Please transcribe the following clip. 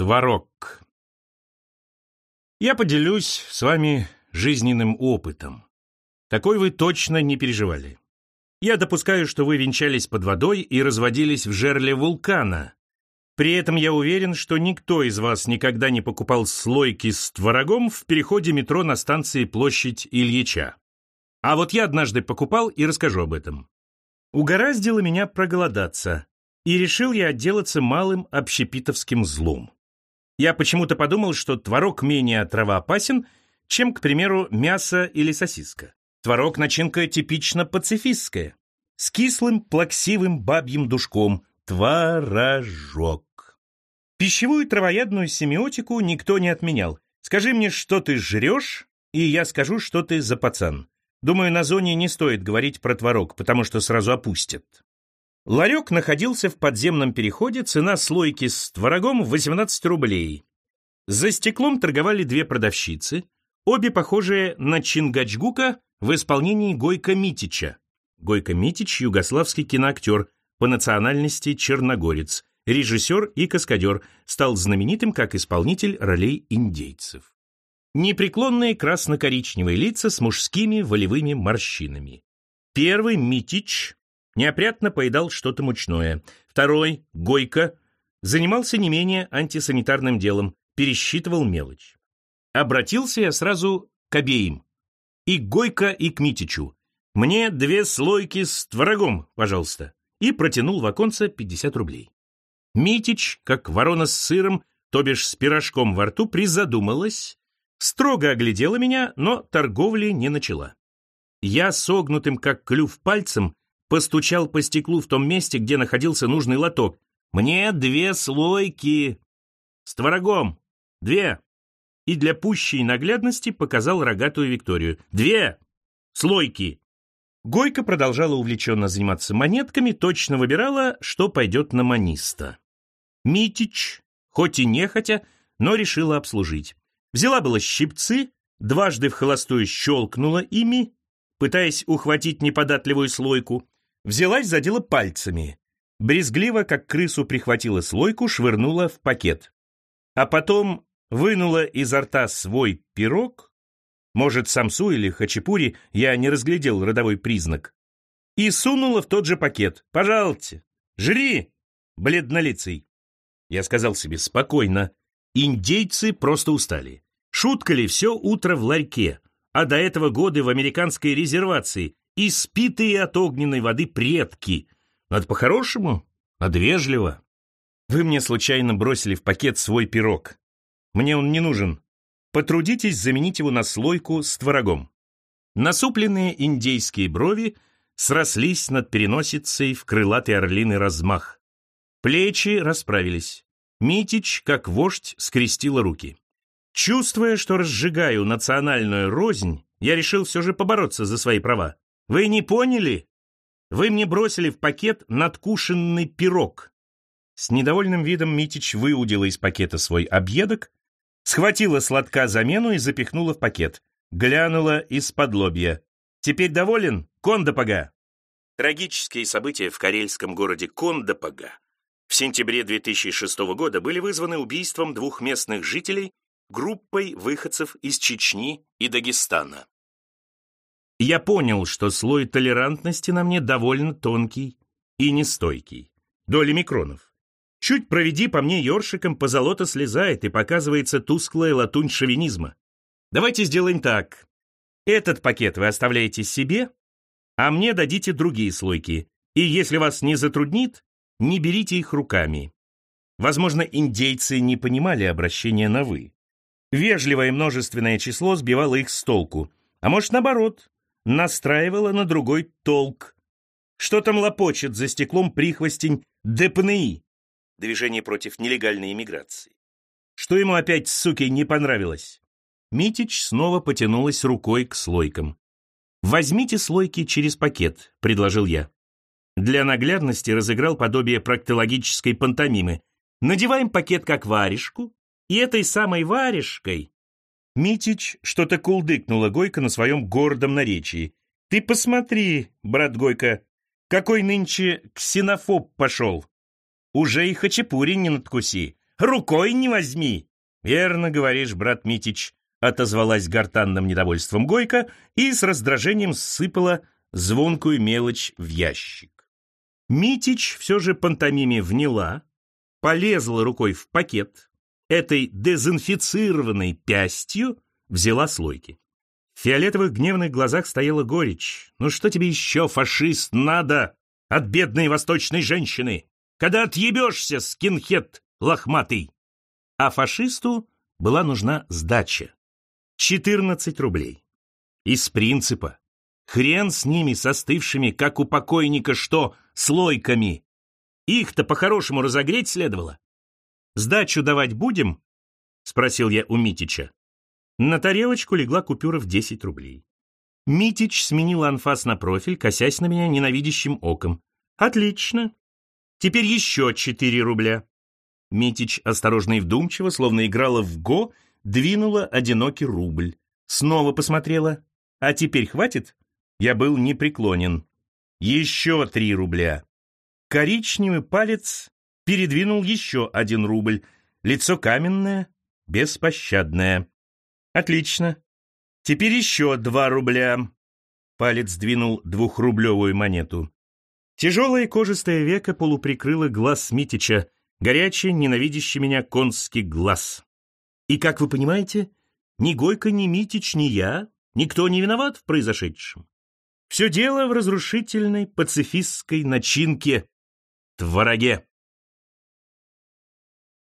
Творог. Я поделюсь с вами жизненным опытом. Такой вы точно не переживали. Я допускаю, что вы венчались под водой и разводились в жерле вулкана. При этом я уверен, что никто из вас никогда не покупал слойки с творогом в переходе метро на станции Площадь Ильича. А вот я однажды покупал и расскажу об этом. Угораздило меня проголодаться, и решил я отделаться малым общепитовским злом. Я почему-то подумал, что творог менее травоопасен, чем, к примеру, мясо или сосиска. Творог – начинка типично пацифистская, с кислым, плаксивым бабьим душком – творожок. Пищевую травоядную семиотику никто не отменял. Скажи мне, что ты жрешь, и я скажу, что ты за пацан. Думаю, на зоне не стоит говорить про творог, потому что сразу опустят. Ларек находился в подземном переходе, цена слойки с творогом 18 рублей. За стеклом торговали две продавщицы, обе похожие на Чингачгука в исполнении Гойко Митича. Гойко Митич – югославский киноактер, по национальности черногорец, режиссер и каскадер, стал знаменитым как исполнитель ролей индейцев. Непреклонные красно-коричневые лица с мужскими волевыми морщинами. Первый Митич неопрятно поедал что-то мучное. Второй, Гойко, занимался не менее антисанитарным делом, пересчитывал мелочь. Обратился я сразу к обеим. И к Гойко, и к Митичу. «Мне две слойки с творогом, пожалуйста». И протянул в оконце 50 рублей. Митич, как ворона с сыром, то бишь с пирожком во рту, призадумалась, строго оглядела меня, но торговли не начала. Я, согнутым как клюв пальцем, постучал по стеклу в том месте, где находился нужный лоток. «Мне две слойки!» «С творогом! Две!» И для пущей наглядности показал рогатую Викторию. «Две! Слойки!» Гойка продолжала увлеченно заниматься монетками, точно выбирала, что пойдет на маниста. Митич, хоть и нехотя, но решила обслужить. Взяла было щипцы, дважды в холостую щелкнула ими, пытаясь ухватить неподатливую слойку, Взялась за дело пальцами. Брезгливо, как крысу прихватила слойку, швырнула в пакет. А потом вынула изо рта свой пирог, может, самсу или хачапури, я не разглядел родовой признак, и сунула в тот же пакет. «Пожалуйте, жри, бледнолицый!» Я сказал себе спокойно. Индейцы просто устали. Шутка ли все утро в ларьке, а до этого годы в американской резервации, испитые от огненной воды предки. Надо по-хорошему, надо вежливо. Вы мне случайно бросили в пакет свой пирог. Мне он не нужен. Потрудитесь заменить его на слойку с творогом. Насупленные индейские брови срослись над переносицей в крылатый орлиный размах. Плечи расправились. Митич, как вождь, скрестила руки. Чувствуя, что разжигаю национальную рознь, я решил все же побороться за свои права. Вы не поняли? Вы мне бросили в пакет надкушенный пирог. С недовольным видом Митич выудила из пакета свой объедок, схватила сладка замену и запихнула в пакет. Глянула из-под лобья. «Теперь доволен? Кондопога!» Трагические события в карельском городе Кондопога в сентябре 2006 года были вызваны убийством двух местных жителей группой выходцев из Чечни и Дагестана. Я понял, что слой толерантности на мне довольно тонкий и нестойкий. Доли микронов. Чуть проведи по мне ёршиком, позолота слезает, и показывается тусклая латунь шовинизма. Давайте сделаем так. Этот пакет вы оставляете себе, а мне дадите другие слойки. И если вас не затруднит, не берите их руками. Возможно, индейцы не понимали обращения на «вы». Вежливое множественное число сбивало их с толку. А может, наоборот, настраивала на другой толк. Что там лопочет за стеклом прихвостень ДПНИ? Движение против нелегальной иммиграции. Что ему опять, суки, не понравилось? Митич снова потянулась рукой к слойкам. «Возьмите слойки через пакет», — предложил я. Для наглядности разыграл подобие проктологической пантомимы. Надеваем пакет как варежку, и этой самой варежкой Митич что-то кулдыкнула Гойко на своем гордом наречии. «Ты посмотри, брат Гойко, какой нынче ксенофоб пошел! Уже и хачапури не надкуси. рукой не возьми!» «Верно говоришь, брат Митич», — отозвалась гортанным недовольством Гойка и с раздражением сыпала звонкую мелочь в ящик. Митич все же пантомиме вняла, полезла рукой в пакет, этой дезинфицированной пястью взяла слойки. В фиолетовых гневных глазах стояла горечь. «Ну что тебе еще, фашист, надо от бедной восточной женщины? Когда отъебешься, скинхед лохматый!» А фашисту была нужна сдача. 14 рублей. Из принципа. Хрен с ними, состывшими, как у покойника, что, слойками. Их-то по-хорошему разогреть следовало. «Сдачу давать будем?» — спросил я у Митича. На тарелочку легла купюра в 10 рублей. Митич сменил анфас на профиль, косясь на меня ненавидящим оком. «Отлично. Теперь еще 4 рубля». Митич осторожно и вдумчиво, словно играла в го, двинула одинокий рубль. Снова посмотрела. «А теперь хватит?» Я был непреклонен. «Еще три рубля». Коричневый палец передвинул еще один рубль. Лицо каменное, беспощадное. Отлично. Теперь еще два рубля. Палец двинул двухрублевую монету. Тяжелое кожистое веко полуприкрыло глаз Митича, горячий, ненавидящий меня конский глаз. И, как вы понимаете, ни Гойко, ни Митич, ни я, никто не виноват в произошедшем. Все дело в разрушительной пацифистской начинке, твороге.